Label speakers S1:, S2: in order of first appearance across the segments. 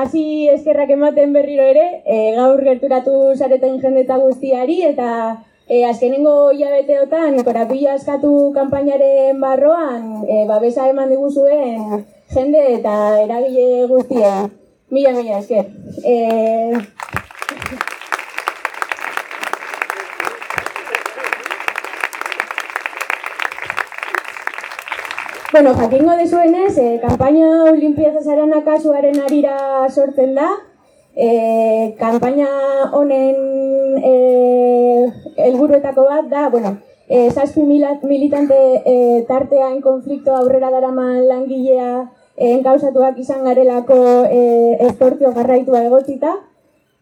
S1: hasi eskerrak ematen berriro ere, e, gaur gerturatu zareten jendeta guztiari, eta e, azkenengo hilabeteotan, korapila askatu kanpainaren barroan, e, babesa eman diguzuen jende eta eragile guztia. Mila, mila, esker. E, Bueno, jakingo dezuenez, eh, kampaina Olimpiaza Zarana kasuaren arira sortzen da. Eh, kampaina honen eh, elburuetako bat da, bueno, eh, zazpi militante eh, tartean konflikto aurrera daraman langilea eh, enkausatuak izan garelako eh, estortio garraitua egotita.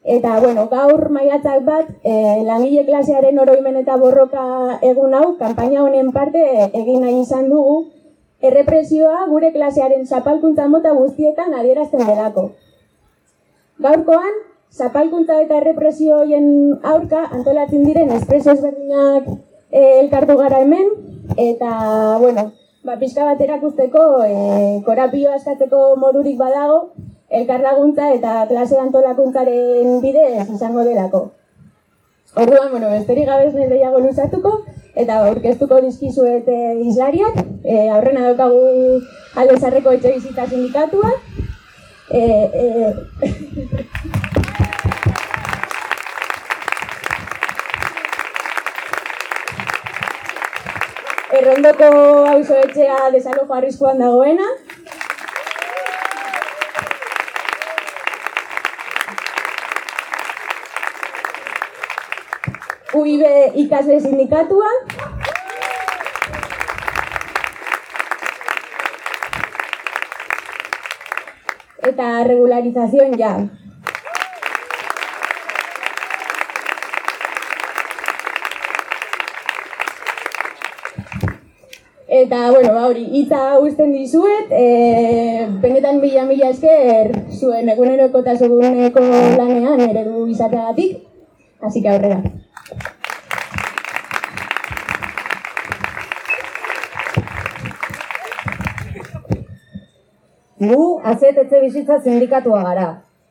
S1: Eta, bueno, gaur maiatzak bat, eh, langile klasearen oroimen eta borroka egun hau, kampaina honen parte egin nahi izan dugu, errepresioa gure klasearen zapalkuntza mota guztietan adierazten delako. Gaurkoan, zapalkuntza eta errepresioen aurka antolatzen diren espreso ezberdinak e, elkartu gara hemen, eta, bueno, ba, pixka bat erakusteko e, korapio askatzeko modurik badago, elkar laguntza eta klase antolakuntzaren bidez izango delako. Orduan, bueno, besterik gabez gehiago luzatuko, eta aurkeztuko dizkizuet e, islariak, e, aurrena daukagu alde zarreko etxe bizita sindikatua. E, e, Errondoko hauzo etxea desalojo arriskuan dagoena, UIB ikasle sindikatua. Eta regularización ya. Eta, bueno, ba, hori, itza usten dizuet, e, benetan mila mila esker zuen eguneroko eta lanean eredu izateagatik, hasi que aurrera.
S2: Gu, azet etxe bizitza sindikatua gara,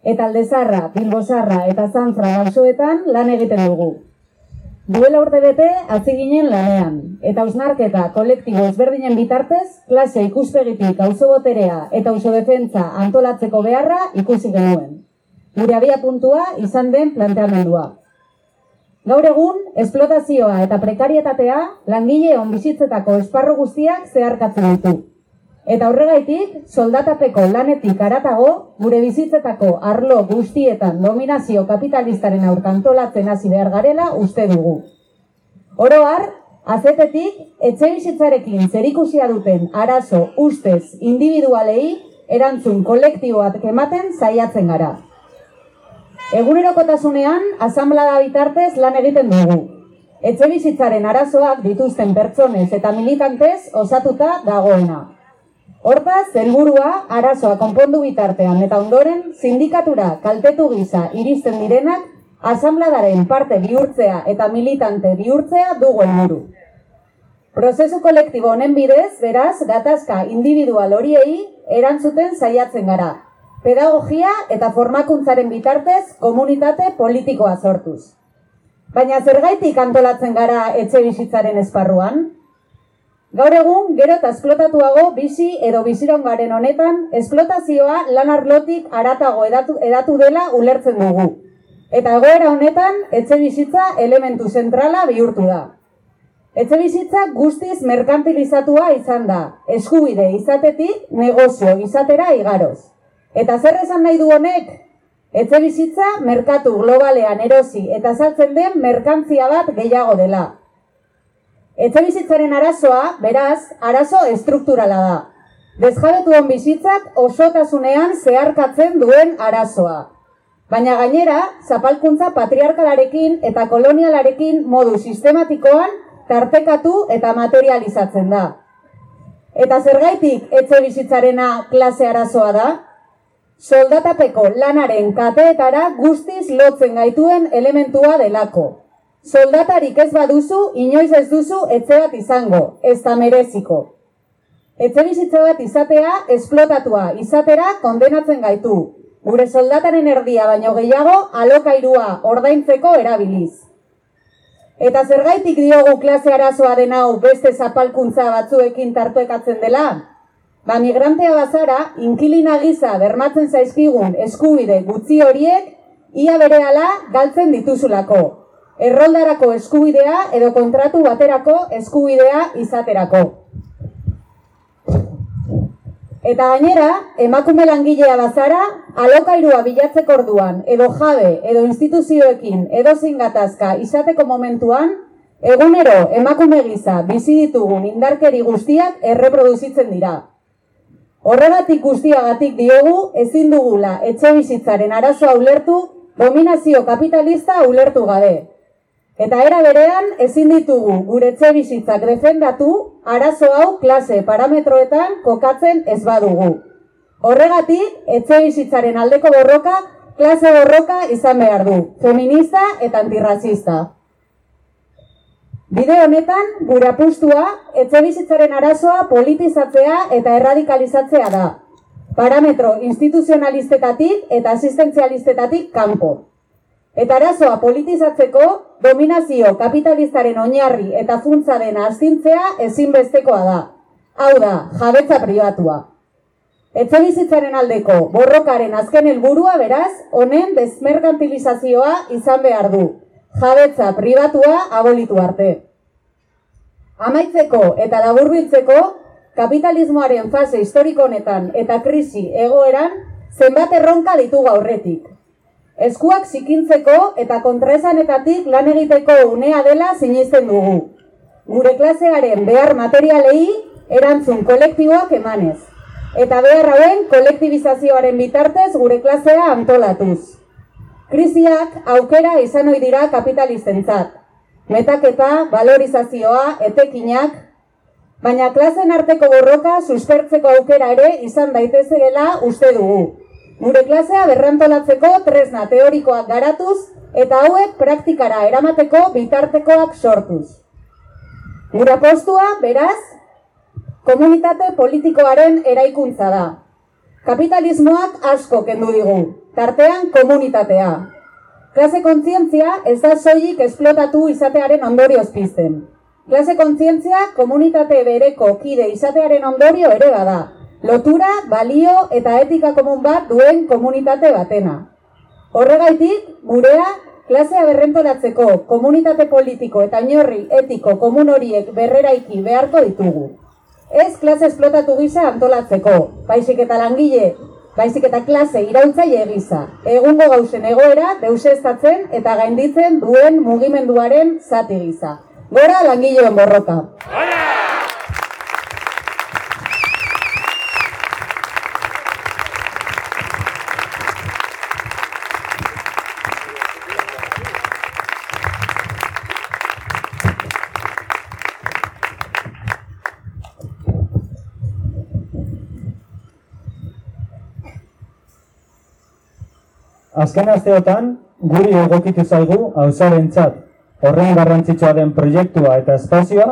S2: eta aldezarra, bilbozarra eta zantra gauzoetan lan egiten dugu. Duela urte bete, hasi ginen lanean, eta usnarketa kolektibo ezberdinen bitartez, klase ikuspegitik auzo boterea eta auzo defentza antolatzeko beharra ikusi genuen. Gure abia puntua izan den planteamendua. Gaur egun, esplotazioa eta prekarietatea langile on bizitzetako esparru guztiak zeharkatzen ditu. Eta horregaitik, soldatapeko lanetik aratago, gure bizitzetako arlo guztietan dominazio kapitalistaren aurkantolatzen hasi behar garela uste dugu. Oro har, azetetik, etxe bizitzarekin zerikusia duten arazo ustez individualei erantzun kolektiboak ematen saiatzen gara. Egunerokotasunean, asamblada bitartez lan egiten dugu. Etxe bizitzaren arazoak dituzten pertsonez eta militantez osatuta dagoena. Hortaz, helburua arazoa konpondu bitartean eta ondoren sindikatura kaltetu gisa iristen direnak asambladaren parte bihurtzea eta militante bihurtzea dugu helburu. Prozesu kolektibo honen bidez, beraz, gatazka individual horiei erantzuten saiatzen gara. Pedagogia eta formakuntzaren bitartez komunitate politikoa sortuz. Baina zergaitik antolatzen gara etxe bizitzaren esparruan? Gaur egun, gero eta esplotatuago bizi edo bizirongaren honetan, esplotazioa lan arlotik aratago edatu, edatu dela ulertzen dugu. Eta egoera honetan, etxe bizitza elementu zentrala bihurtu da. Etxe bizitza guztiz merkantilizatua izan da, eskubide izatetik negozio izatera igaroz. Eta zer esan nahi du honek? Etxe bizitza merkatu globalean erosi eta saltzen den merkantzia bat gehiago dela. Etxe bizitzaren arazoa, beraz, arazo estrukturala da. Dezjabetu hon bizitzak osotasunean zeharkatzen duen arazoa. Baina gainera, zapalkuntza patriarkalarekin eta kolonialarekin modu sistematikoan tartekatu eta materializatzen da. Eta zergaitik etxe bizitzarena klase arazoa da? Soldatapeko lanaren kateetara guztiz lotzen gaituen elementua delako. Soldatarik ez baduzu, inoiz ez duzu etxe bat izango, ez da mereziko. Etxe bizitza bat izatea, esplotatua, izatera kondenatzen gaitu. gure soldataren erdia baino gehiago alokairua ordaintzeko erabiliz. Eta zergaitik diogu klase arazoa den hau beste zapalkuntza batzuekin tartuekatzen dela? Ba, migrantea bazara, inkilina giza bermatzen zaizkigun eskubide gutxi horiek, ia berehala galtzen dituzulako. Erroldarako eskubidea edo kontratu baterako eskubidea izaterako. Eta gainera, emakume langilea bazara, alokairua bilatzeko orduan, edo jabe, edo instituzioekin, edo zingatazka izateko momentuan, egunero emakume giza bizi ditugun indarkeri guztiak erreproduzitzen dira. Horregatik guztiagatik diogu ezin dugula etxe bizitzaren arazoa ulertu, dominazio kapitalista ulertu gabe. Eta era berean ezin ditugu gure etxe bizitzak defendatu arazo hau klase parametroetan kokatzen ez badugu. Horregatik, etxe bizitzaren aldeko borroka klase borroka izan behar du, feminista eta antirrazista. Bide honetan, gure apustua, etxe bizitzaren arazoa politizatzea eta erradikalizatzea da. Parametro instituzionalistetatik eta asistentzialistetatik kanpo. Eta arazoa politizatzeko, dominazio kapitalistaren oinarri eta funtza dena astintzea ezinbestekoa da. Hau da, jabetza pribatua. Etxe aldeko borrokaren azken helburua beraz, honen desmerkantilizazioa izan behar du. Jabetza pribatua abolitu arte. Amaitzeko eta laburbiltzeko, kapitalismoaren fase historiko honetan eta krisi egoeran zenbat erronka ditugu aurretik. Eskuak zikintzeko eta kontraesanetatik lan egiteko unea dela sinisten dugu. Gure klasearen behar materialei erantzun kolektiboak emanez. Eta behar hauen kolektibizazioaren bitartez gure klasea antolatuz. Krisiak aukera izan ohi dira kapitalistentzat. Metaketa, valorizazioa, etekinak, baina klasen arteko borroka suspertzeko aukera ere izan daitezela uste dugu. Gure klasea berrantolatzeko tresna teorikoak garatuz eta hauek praktikara eramateko bitartekoak sortuz. Gure postua, beraz, komunitate politikoaren eraikuntza da. Kapitalismoak asko kendu digu, tartean komunitatea. Klase kontzientzia ez da soilik esplotatu izatearen ondorioz pizten. Klase kontzientzia komunitate bereko kide izatearen ondorio ere bada lotura, balio eta etika komun bat duen komunitate batena. Horregaitik, gurea, klasea berrentolatzeko komunitate politiko eta inorri etiko komun horiek berreraiki beharko ditugu. Ez klase esplotatu gisa antolatzeko, baizik eta langile, baizik eta klase irautzaile gisa. Egungo gauzen egoera deusestatzen eta gainditzen duen mugimenduaren zati gisa. Gora langileen borroka.
S3: Azken asteotan, guri egokitu zaigu hausarentzat horren garrantzitsua den proiektua eta espazioa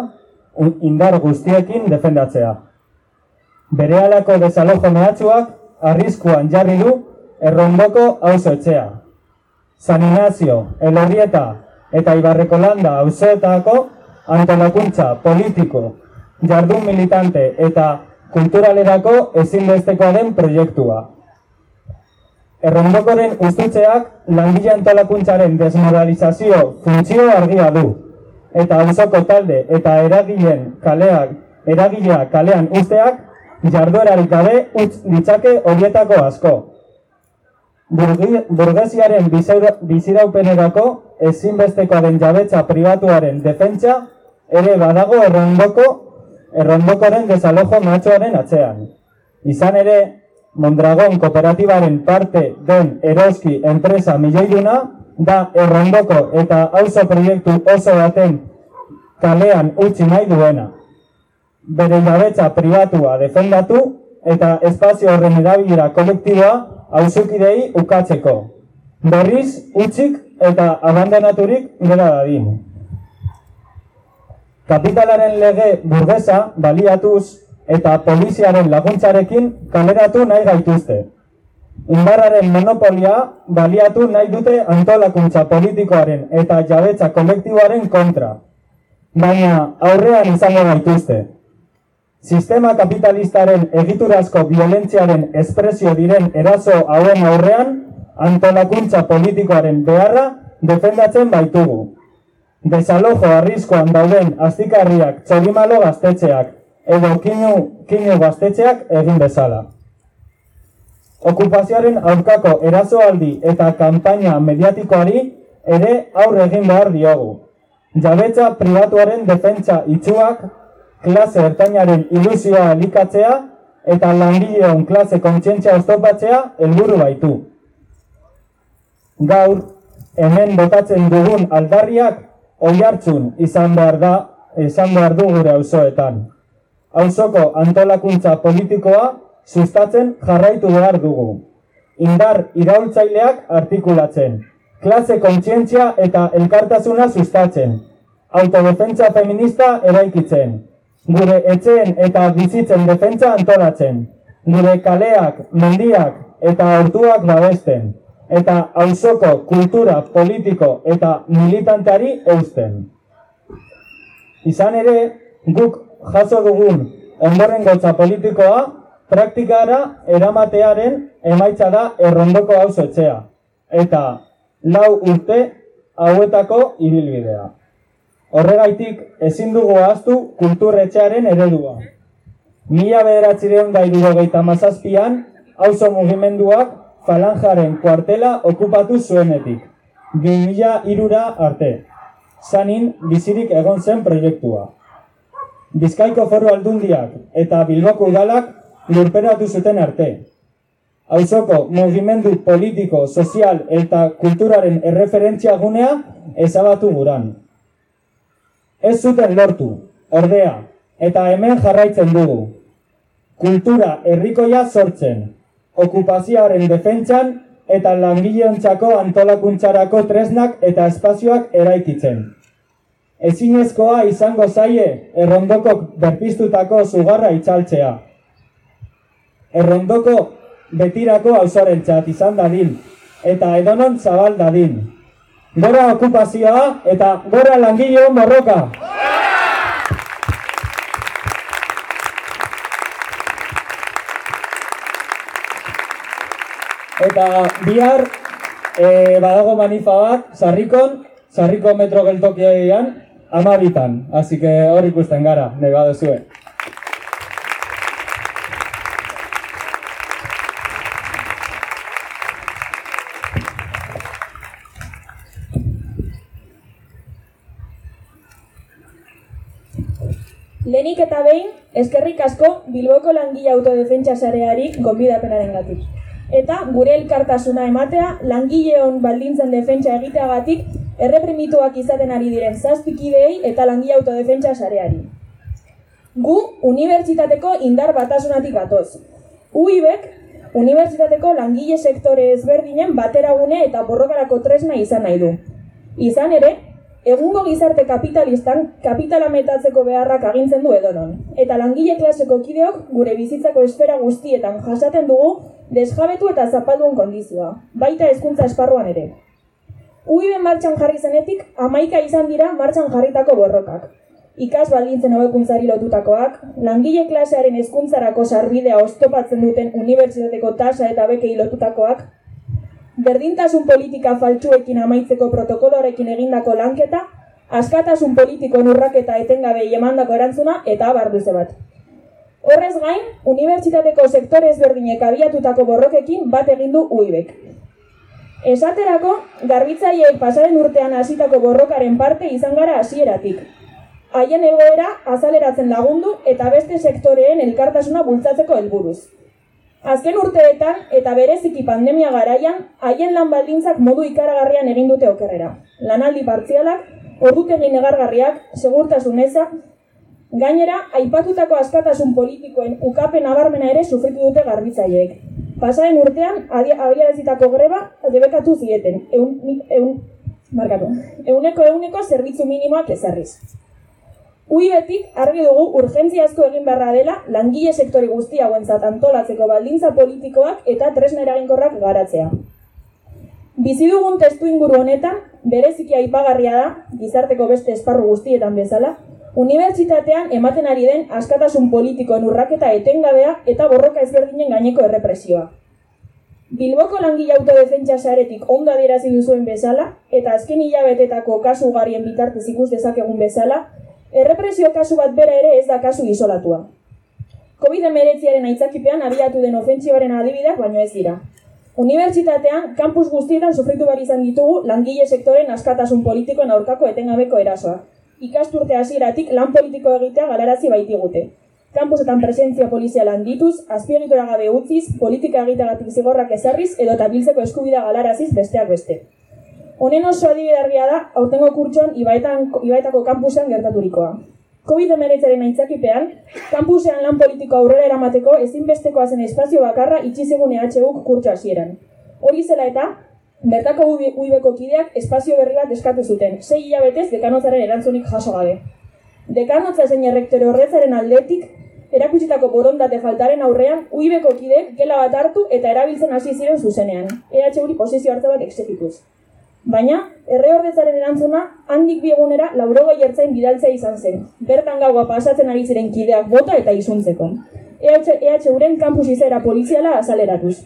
S3: indar guztiekin defendatzea. Bere alako desalojo mehatxuak arriskuan jarri du errondoko hauso etxea. San Ignacio, Elorrieta eta Ibarreko landa hausoetako antolakuntza politiko, jardun militante eta kulturalerako ezinbestekoa den proiektua. Errondokoren ustutzeak langile antolakuntzaren desmoralizazio funtzio argia du. Eta auzoko talde eta eragileen kaleak, eragilea kalean usteak jarduerarik gabe utz ditzake horietako asko. Burgesiaren biziraupenerako ezinbesteko den jabetza pribatuaren defentsa ere badago errondoko errondokoren desalojo matxoaren atzean. Izan ere, Mondragon kooperatibaren parte den eroski enpresa milioiduna da errondoko eta auzo proiektu oso baten kalean utzi nahi duena. Bere jabetza pribatua defendatu eta espazio horren erabilera kolektiboa auzukidei ukatzeko. Berriz, utzik eta abandonaturik gera dadin. Kapitalaren lege burgesa baliatuz eta poliziaren laguntzarekin kaleratu nahi gaituzte. Indarraren monopolia baliatu nahi dute antolakuntza politikoaren eta jabetza kolektiboaren kontra. Baina aurrean izango gaituzte. Sistema kapitalistaren egiturazko violentziaren espresio diren eraso hauen aurrean antolakuntza politikoaren beharra defendatzen baitugu. Desalojo arriskoan dauden aztikarriak txolimalo gaztetxeak edo kinu, kinu gaztetxeak egin bezala. Okupazioaren aurkako erasoaldi eta kanpaina mediatikoari ere aurre egin behar diogu. Jabetza pribatuaren defentsa itxuak, klase ertainaren ilusioa elikatzea eta langileon klase kontzientzia oztopatzea helburu baitu. Gaur, hemen botatzen dugun aldarriak oihartzun izan behar da, izan behar du gure auzoetan. Auzoko antolakuntza politikoa sustatzen jarraitu behar dugu. Indar iraultzaileak artikulatzen, klase kontzientzia eta elkartasuna sustatzen, autodefentsa feminista eraikitzen, gure etxeen eta bizitzen defentsa antolatzen, gure kaleak, mendiak eta orduak babesten, eta auzoko kultura politiko eta militanteari eusten. Izan ere, guk jaso dugun ondoren gotza politikoa, praktikara eramatearen emaitza da errondoko hau etxea, eta lau urte hauetako ibilbidea. Horregaitik ezin dugu ahaztu kulturretxearen eredua. Mila bederatzireon da irurogeita mazazpian, auzo mugimenduak falanjaren kuartela okupatu zuenetik. Bi mila irura arte. Zanin bizirik egon zen proiektua. Bizkaiko foru aldundiak eta Bilboko udalak lurperatu zuten arte. Auzoko mugimendu politiko, sozial eta kulturaren erreferentzia gunea ezabatu guran. Ez zuten lortu, ordea, eta hemen jarraitzen dugu. Kultura herrikoia sortzen, okupazioaren defentsan eta langileontzako antolakuntzarako tresnak eta espazioak eraikitzen. Ezinezkoa izango zaie errondoko berpiztutako zugarra itzaltzea. Errondoko betirako auzoren txat izan dadin, eta edonon zabal dadin. Gora okupazioa eta gora langileon borroka! Eta bihar e, badago manifa bat, sarrikon, sarriko metro geltokian, amabitan. Así que hor ikusten gara, nahi baduzue.
S4: Lenik eta behin, eskerrik asko Bilboko langile autodefentsa sareari gonbidapenaren gatik. Eta gure elkartasuna ematea langileon baldintzen defentsa egiteagatik erreprimituak izaten ari diren zazpikideei eta langile autodefentsa sareari. Gu, unibertsitateko indar batasunatik gatoz. UIBek, unibertsitateko langile sektore ezberdinen bateragune eta borrokarako tresna izan nahi du. Izan ere, egungo gizarte kapitalistan kapitala metatzeko beharrak agintzen du edonon. Eta langile klaseko kideok gure bizitzako esfera guztietan jasaten dugu desjabetu eta zapalduen kondizioa, baita hezkuntza esparruan ere. Uiben martxan jarri zenetik, amaika izan dira martxan jarritako borrokak. Ikas baldintzen hobekuntzari lotutakoak, langile klasearen hezkuntzarako sarbidea oztopatzen duten unibertsitateko tasa eta bekei lotutakoak, berdintasun politika faltsuekin amaitzeko protokoloarekin egindako lanketa, askatasun politiko nurraketa etengabe emandako erantzuna eta barduze bat. Horrez gain, unibertsitateko sektore ezberdinek abiatutako borrokekin bat egin du uibek. Esaterako, garbitzaileek pasaren urtean hasitako borrokaren parte izan gara hasieratik. Haien egoera azaleratzen lagundu eta beste sektoreen elkartasuna bultzatzeko helburuz. Azken urteetan eta bereziki pandemia garaian, haien lan baldintzak modu ikaragarrian egin dute okerrera. Lanaldi partzialak, ordutegi negargarriak, segurtasun eza, gainera, aipatutako askatasun politikoen ukapen nabarmena ere sufritu dute garbitzaileek. Pasaren urtean, abiarazitako greba debekatu zieten, eun, eun, markatu, euneko euneko zerbitzu minimoak ezarriz. Ui argi dugu urgentziazko egin beharra dela langile sektori guzti hauentzat antolatzeko baldintza politikoak eta tresna eraginkorrak garatzea. Bizi dugun testu inguru honetan, bereziki aipagarria da, gizarteko beste esparru guztietan bezala, unibertsitatean ematen ari den askatasun politikoen urraketa etengabea eta borroka ezberdinen gaineko errepresioa. Bilboko langile autodefentsa saretik ondo adierazi duzuen bezala, eta azken hilabetetako kasu garien bitartez ikus dezakegun bezala, errepresio kasu bat bera ere ez da kasu isolatua. COVID-19aren aitzakipean abiatu den ofentsibaren adibideak baino ez dira. Unibertsitatean, kampus guztietan sufritu behar izan ditugu langile sektoren askatasun politikoen aurkako etengabeko erasoa. Ikasturte hasieratik lan politiko egitea galarazi baitigute kanpusetan presentzia poliziala handituz, azpiegitura gabe utziz, politika egiteagatik zigorrak ezarriz edo eta biltzeko eskubida galaraziz besteak beste. Honen oso adibide da, aurtengo kurtson ibaetan, ibaetako kampusean gertaturikoa. COVID-19aren aitzakipean, kampusean lan politiko aurrera eramateko ezinbestekoa zen espazio bakarra itxizegun EHUk kurtso hasieran. Hori zela eta, bertako uibeko kideak espazio berri bat eskatu zuten, sei hilabetez dekanotzaren erantzunik jaso gabe. Dekanotza zein errektore horrezaren aldetik, erakutsitako borondate faltaren aurrean, uibeko kidek gela bat hartu eta erabiltzen hasi ziren zuzenean, EH hori posizio hartze bat eksekituz. Baina, erre horrezaren erantzuna, handik biegunera laurogei ertzain bidaltzea izan zen, bertan gaua pasatzen ari ziren kideak bota eta izuntzeko. EH, EH uren kampus izera poliziala azaleratuz.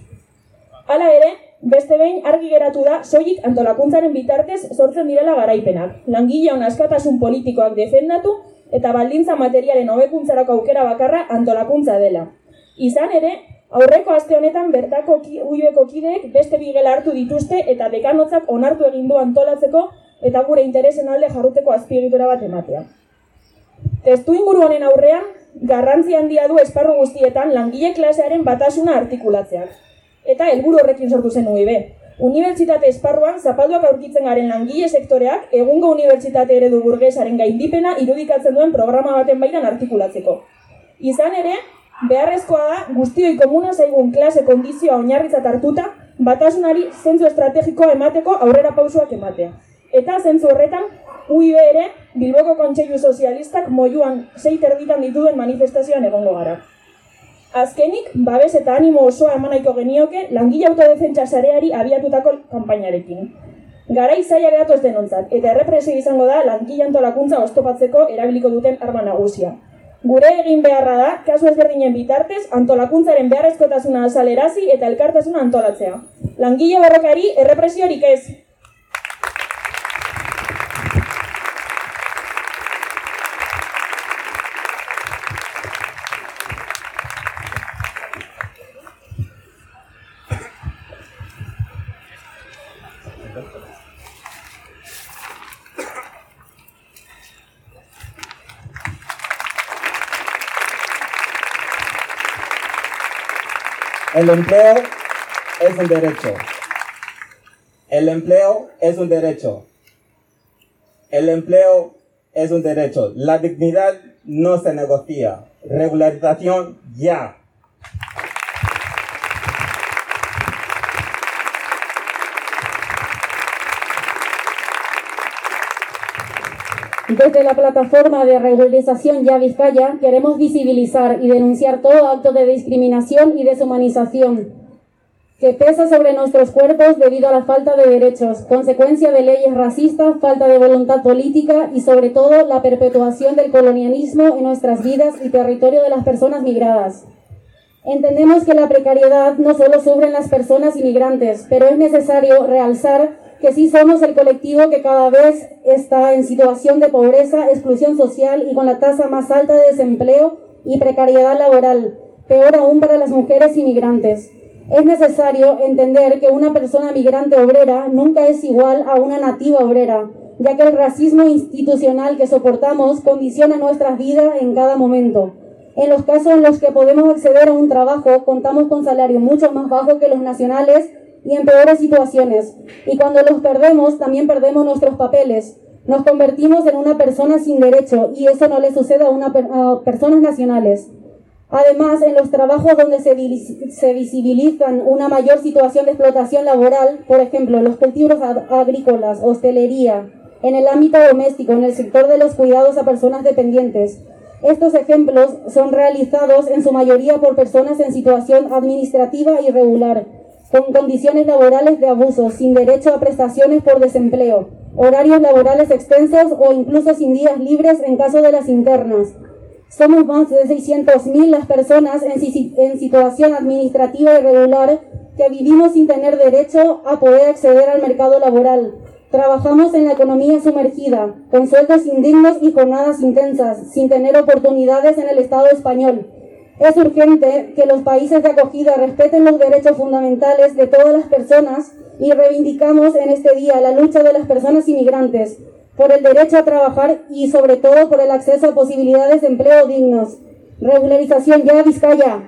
S4: Hala ere, beste behin argi geratu da soilik antolakuntzaren bitartez sortzen direla garaipenak. Langile hon askatasun politikoak defendatu eta baldintza materialen hobekuntzarako aukera bakarra antolakuntza dela. Izan ere, aurreko aste honetan bertako ki, uibeko kideek beste bigela hartu dituzte eta dekanotzak onartu egin du antolatzeko eta gure interesen alde jarruteko azpiegitura bat ematea. Testu inguru honen aurrean, garrantzi handia du esparru guztietan langile klasearen batasuna artikulatzeak. Eta helburu horrekin sortu zen UIB, Unibertsitate esparruan zapalduak aurkitzen garen langile sektoreak egungo unibertsitate eredu burgesaren gaindipena irudikatzen duen programa baten baitan artikulatzeko. Izan ere, beharrezkoa da guztioi komuna zaigun klase kondizioa oinarritzat hartuta, batasunari zentzu estrategikoa emateko aurrera pausuak ematea. Eta zentzu horretan, UIB ere, Bilboko Kontseilu Sozialistak mojuan zei terditan dituen manifestazioan egongo gara. Azkenik, babes eta animo osoa emanaiko genioke langile autodefentsa sareari abiatutako kanpainarekin. Gara izaia gehatoz denontzat, eta errepresio izango da langile antolakuntza oztopatzeko erabiliko duten arma nagusia. Gure egin beharra da, kasu ezberdinen bitartez, antolakuntzaren beharrezkotasuna azalerazi eta elkartasuna antolatzea. Langile barrokari errepresiorik ez,
S5: El empleo es un derecho. El empleo es un derecho. El empleo es un derecho. La dignidad no se negocia. Regularización ya.
S6: Desde la plataforma de regularización Ya Vizcaya queremos visibilizar y denunciar todo acto de discriminación y deshumanización que pesa sobre nuestros cuerpos debido a la falta de derechos, consecuencia de leyes racistas, falta de voluntad política y sobre todo la perpetuación del colonialismo en nuestras vidas y territorio de las personas migradas. Entendemos que la precariedad no solo sufren las personas inmigrantes, pero es necesario realzar que sí somos el colectivo que cada vez está en situación de pobreza, exclusión social y con la tasa más alta de desempleo y precariedad laboral, peor aún para las mujeres inmigrantes. Es necesario entender que una persona migrante obrera nunca es igual a una nativa obrera, ya que el racismo institucional que soportamos condiciona nuestras vidas en cada momento. En los casos en los que podemos acceder a un trabajo, contamos con salarios mucho más bajos que los nacionales y en peores situaciones. Y cuando los perdemos, también perdemos nuestros papeles. Nos convertimos en una persona sin derecho y eso no le sucede a, una, personas nacionales. Además, en los trabajos donde se, se, visibilizan una mayor situación de explotación laboral, por ejemplo, los cultivos agrícolas, hostelería, en el ámbito doméstico, en el sector de los cuidados a personas dependientes. Estos ejemplos son realizados en su mayoría por personas en situación administrativa irregular, con condiciones laborales de abuso, sin derecho a prestaciones por desempleo, horarios laborales extensos o incluso sin días libres en caso de las internas. Somos más de 600.000 las personas en, en situación administrativa irregular que vivimos sin tener derecho a poder acceder al mercado laboral. Trabajamos en la economía sumergida, con sueldos indignos y jornadas intensas, sin tener oportunidades en el Estado español. Es urgente que los países de acogida respeten los derechos fundamentales de todas las personas y reivindicamos en este día la lucha de las personas inmigrantes por el derecho a trabajar y sobre todo por el acceso a posibilidades de empleo dignos. Regularización ya Vizcaya.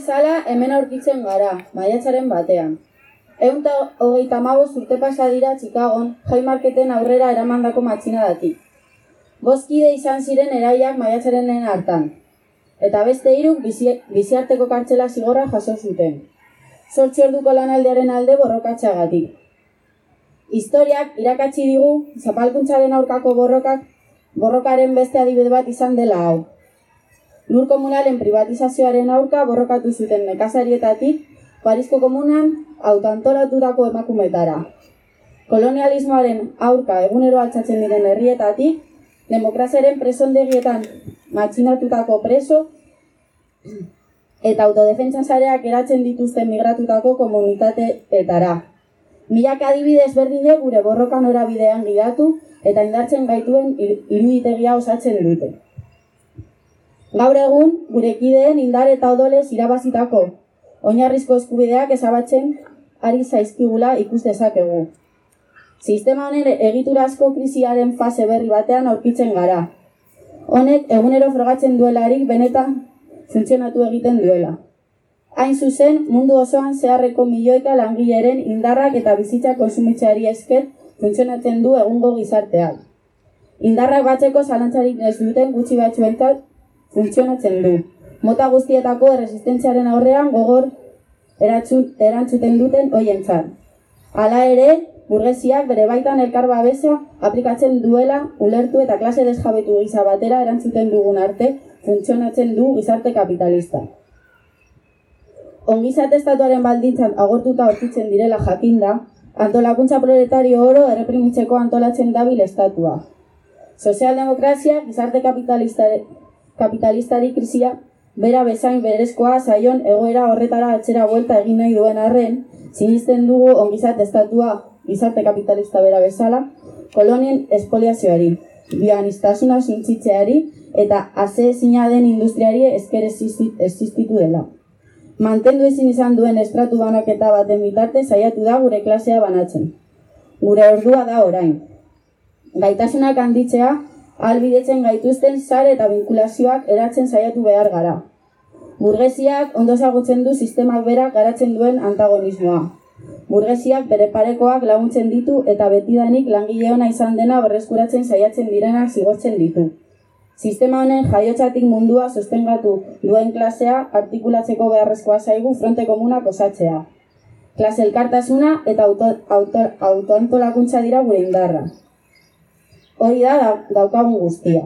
S7: Bezala hemen aurkitzen gara, maiatzaren batean. Egun eta hogeita urte pasa dira Chicagon, jai aurrera eramandako matxina datik. Bozkide izan ziren eraiak maiatzaren hartan. Eta beste hiruk biziarteko kartzela zigorra jaso zuten. Zortzi orduko lanaldearen alde borrokatxagatik. Historiak irakatsi digu, zapalkuntzaren aurkako borrokak, borrokaren beste adibide bat izan dela hau. Lur komunalen privatizazioaren aurka borrokatu zuten nekazarietatik, Parisko komunan autantoratutako emakumetara. Kolonialismoaren aurka egunero altzatzen diren herrietatik, demokraziaren presondegietan matxinatutako preso, eta autodefentsan zareak eratzen dituzten migratutako komunitateetara. Milak adibidez berdine gure borrokan orabidean gidatu eta indartzen gaituen iruditegia osatzen dute. Gaur egun, gure kideen indar eta odolez irabazitako, oinarrizko eskubideak ezabatzen ari zaizkigula ikus dezakegu. Sistema honen egiturazko krisiaren fase berri batean aurkitzen gara. Honek egunero frogatzen duelarik benetan funtzionatu egiten duela. Hain zuzen, mundu osoan zeharreko milioika langileren indarrak eta bizitza konsumitzeari esker funtzionatzen du egungo gizarteak. Indarrak batzeko zalantzarik ez duten gutxi batzuentzat funtzionatzen du. Mota guztietako erresistentziaren aurrean gogor erantzuten duten hoientzat. Hala ere, burgesiak bere baitan elkar babesa aplikatzen duela ulertu eta klase desjabetu gisa batera erantzuten dugun arte funtzionatzen du gizarte kapitalista. Ongizate estatuaren baldintzan agortuta hortitzen direla jakinda, antolakuntza proletario oro erreprimitzeko antolatzen dabil estatua. Sozialdemokrazia gizarte kapitalistaren kapitalistari krisia bera bezain berezkoa zaion egoera horretara atzera buelta egin nahi duen arren, sinisten dugu ongizat estatua gizarte kapitalista bera bezala, kolonien espoliazioari, bianistasuna zintzitzeari eta aze den industriari esker existitu dela. Mantendu ezin izan duen estratu banaketa baten bitarte saiatu da gure klasea banatzen. Gure ordua da orain. Gaitasunak handitzea albidetzen gaituzten sare eta binkulazioak eratzen saiatu behar gara. Burgesiak ondo zagutzen du sistemak berak garatzen duen antagonismoa. Burgesiak bere parekoak laguntzen ditu eta betidanik langile ona izan dena berreskuratzen saiatzen direnak zigortzen ditu. Sistema honen jaiotzatik mundua sostengatu duen klasea artikulatzeko beharrezkoa zaigu fronte komunak osatzea. Klase elkartasuna eta autoantolakuntza auto, dira gure indarra hori da daukagun guztia.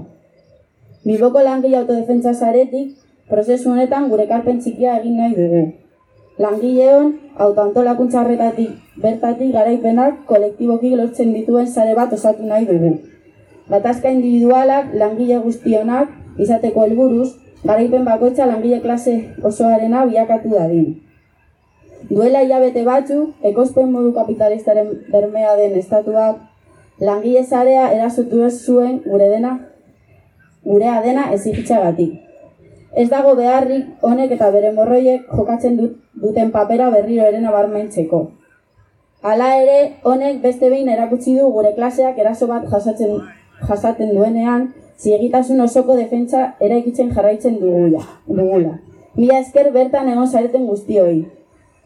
S7: Bilboko langile autodefentsa zaretik, prozesu honetan gure karpen txikia egin nahi dugu. Langileon autoantolakuntza horretatik bertatik garaipenak kolektiboki lortzen dituen sare bat osatu nahi dugu. Gatazka individualak langile guztionak izateko helburuz, garaipen bakoitza langile klase osoarena biakatu dadin. Duela hilabete batzu, ekospen modu kapitalistaren bermea den estatuak langile zarea erasotu ez zuen gure dena, gurea dena ezigitxagatik. Ez dago beharrik honek eta bere morroiek jokatzen dut, duten papera berriro eren abarmentzeko. Hala ere, honek beste behin erakutsi du gure klaseak eraso bat jasatzen, jasaten duenean, ziegitasun osoko defentsa eraikitzen jarraitzen dugula. dugula. Mila esker bertan egon zareten guztioi.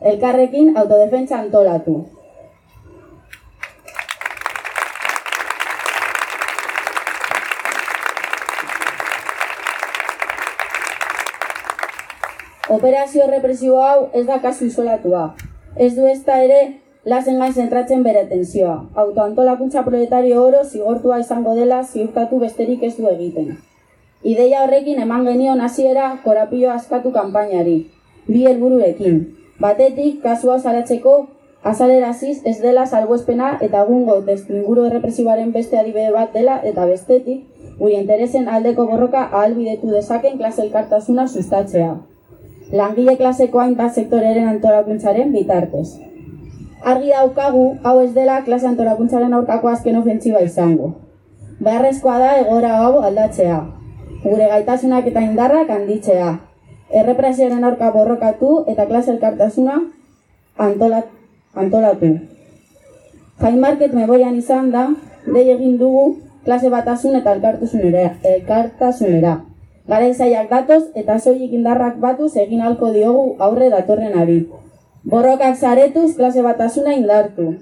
S7: Elkarrekin autodefentsa antolatu. Operazio represibo hau ez da kasu isolatua. Ez du ez da ere lasen gain zentratzen bere tensioa. Autoantolakuntza proletario oro zigortua izango dela ziurtatu besterik ez du egiten. Ideia horrekin eman genion hasiera korapio askatu kanpainari. Bi helburuekin. Batetik, kasua zaratzeko azaleraziz ez dela salbuespena eta gungo testu inguru errepresibaren beste adibide bat dela eta bestetik, gure interesen aldeko borroka ahalbidetu dezaken klase elkartasuna sustatzea langile klaseko hainbat sektoreren antolakuntzaren bitartez. Argi daukagu, hau ez dela klase antolakuntzaren aurkako azken ofentziba izango. Beharrezkoa da egora hau aldatzea. Gure gaitasunak eta indarrak handitzea. Errepresioaren aurka borrokatu eta klase elkartasuna antolat, antolatu. Jaimarket meboian izan da, dei egin dugu klase batasun eta elkartasunera. elkartasunera. Gara izaiak datoz eta soilik indarrak batuz egin halko diogu aurre datorren ari. Borrokak zaretuz klase batasuna indartu.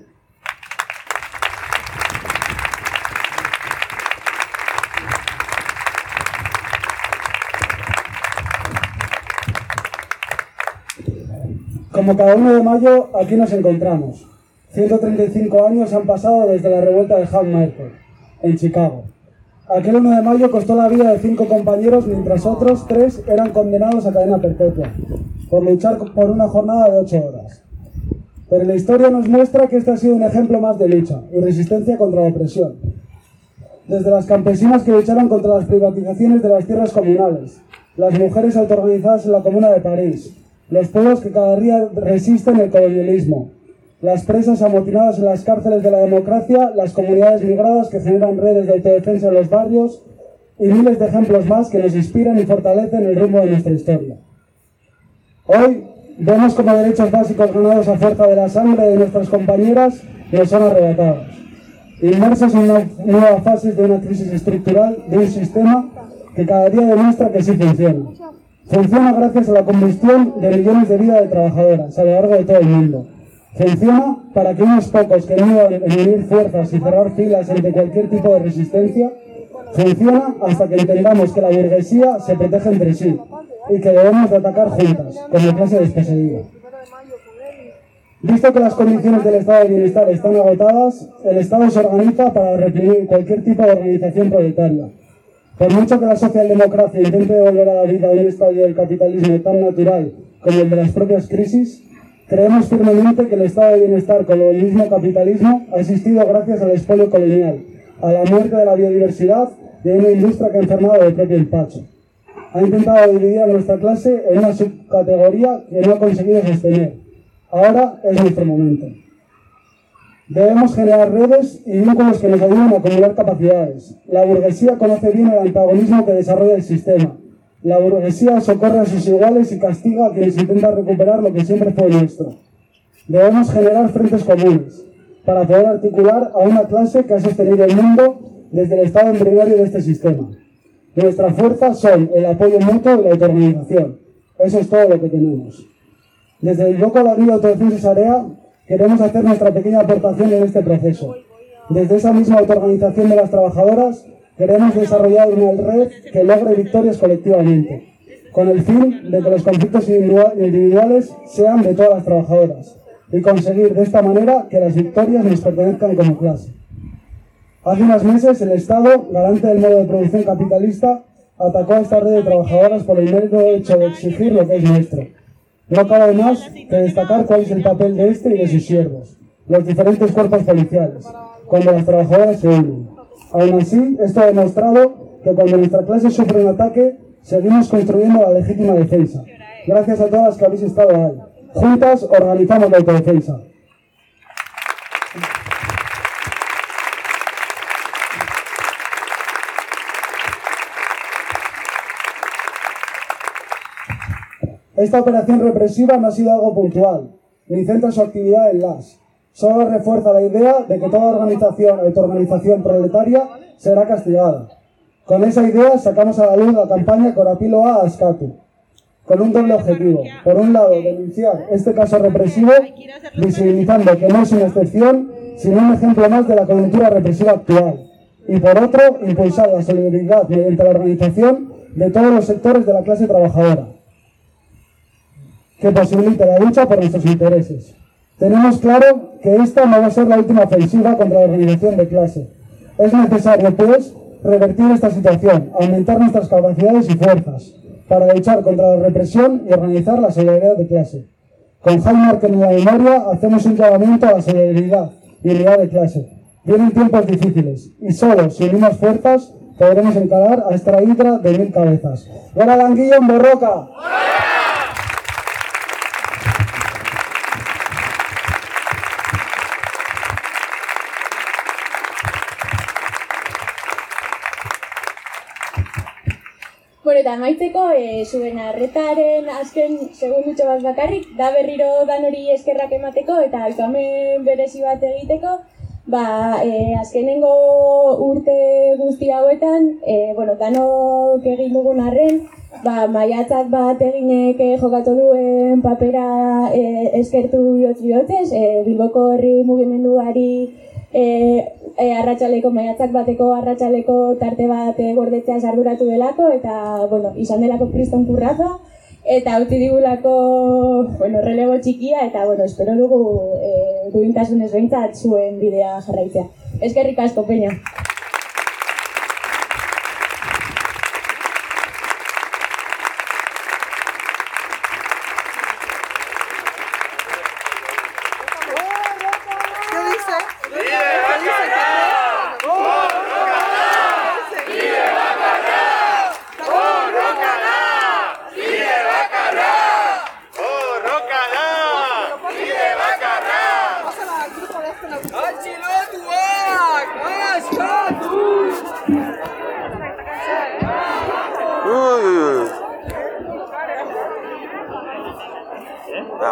S8: Como cada uno de mayo, aquí nos encontramos. 135 años han pasado desde la revuelta de Hammerton, en Chicago. Aquel 1 de mayo costó la vida de cinco compañeros, mientras otros tres eran condenados a cadena perpetua, por luchar por una jornada de ocho horas. Pero la historia nos muestra que este ha sido un ejemplo más de lucha y resistencia contra la opresión. Desde las campesinas que lucharon contra las privatizaciones de las tierras comunales, las mujeres autoorganizadas en la Comuna de París, los pueblos que cada día resisten el colonialismo, las presas amotinadas en las cárceles de la democracia, las comunidades migradas que generan redes de autodefensa en los barrios y miles de ejemplos más que nos inspiran y fortalecen el rumbo de nuestra historia. Hoy vemos como derechos básicos ganados a fuerza de la sangre de nuestras compañeras nos son arrebatados, inmersos en una nueva fase de una crisis estructural de un sistema que cada día demuestra que sí funciona. Funciona gracias a la combustión de millones de vidas de trabajadoras a lo largo de todo el mundo Funciona para que unos pocos que no en unir fuerzas y cerrar filas ante cualquier tipo de resistencia, funciona hasta que entendamos que la burguesía se protege entre sí y que debemos de atacar juntas, como clase desposeída. Visto que las condiciones del estado de bienestar están agotadas, el Estado se organiza para reprimir cualquier tipo de organización proletaria. Por mucho que la socialdemocracia intente devolver a la vida un estadio del capitalismo tan natural como el de las propias crisis, Creemos firmemente que el estado de bienestar mismo capitalismo ha existido gracias al expolio colonial, a la muerte de la biodiversidad y a una industria que ha enfermado de propio empacho. Ha intentado dividir a nuestra clase en una subcategoría que no ha conseguido sostener. Ahora es nuestro momento. Debemos generar redes y vínculos que nos ayuden a acumular capacidades. La burguesía conoce bien el antagonismo que desarrolla el sistema la burguesía socorre a sus iguales y castiga a quienes intentan recuperar lo que siempre fue nuestro. Debemos generar frentes comunes para poder articular a una clase que ha sostenido el mundo desde el estado embrionario de este sistema. Nuestra fuerza son el apoyo mutuo y la autoorganización. Eso es todo lo que tenemos. Desde el bloco de la Unión Autodefensa Area queremos hacer nuestra pequeña aportación en este proceso. Desde esa misma autoorganización de las trabajadoras Queremos desarrollar una red que logre victorias colectivamente, con el fin de que los conflictos individuales sean de todas las trabajadoras y conseguir de esta manera que las victorias nos pertenezcan como clase. Hace unos meses el Estado, garante del modo de producción capitalista, atacó a esta red de trabajadoras por el mérito hecho de exigir lo que es nuestro. No cabe más que destacar cuál es el papel de este y de sus siervos, los diferentes cuerpos policiales, cuando las trabajadoras se unen. Aún así, esto ha demostrado que cuando nuestra clase sufre un ataque, seguimos construyendo la legítima defensa. Gracias a todas las que habéis estado ahí. Juntas organizamos la autodefensa. Esta operación represiva no ha sido algo puntual, ni centra su actividad en las solo refuerza la idea de que toda organización, autoorganización proletaria será castigada. Con esa idea sacamos a la luz la campaña Corapilo A Ascatu. con un doble objetivo. Por un lado, denunciar este caso represivo, visibilizando que no es una excepción, sino un ejemplo más de la coyuntura represiva actual. Y por otro, impulsar la solidaridad mediante la organización de todos los sectores de la clase trabajadora, que posibilite la lucha por nuestros intereses. Tenemos claro que esta no va a ser la última ofensiva contra la organización de clase. Es necesario, pues, revertir esta situación, aumentar nuestras capacidades y fuerzas para luchar contra la represión y organizar la solidaridad de clase. Con Jaime Arken en la memoria hacemos un llamamiento a la solidaridad y unidad de clase. Vienen tiempos difíciles y solo si unimos fuerzas podremos encarar a esta hidra de mil cabezas. ¡Buena Languilla en Borroca!
S1: Eta amaitzeko, e, zuen arretaren azken segundutxo bat bakarrik, da berriro dan hori eskerrak emateko eta aipamen berezi bat egiteko, ba, e, azkenengo urte guzti hauetan, e, bueno, danok egin dugun arren, ba, maiatzak bat eginek e, jokatu duen papera e, eskertu bihotz bihotzez, e, Bilboko herri mugimenduari e, e, arratsaleko maiatzak bateko arratsaleko tarte bat e, gordetzea sarduratu delako eta bueno, izan delako kriston kurraza eta utzi digulako bueno, relego txikia eta bueno, espero dugu e, duintasunez behintzat zuen bidea jarraitzea. Eskerrik asko, peña.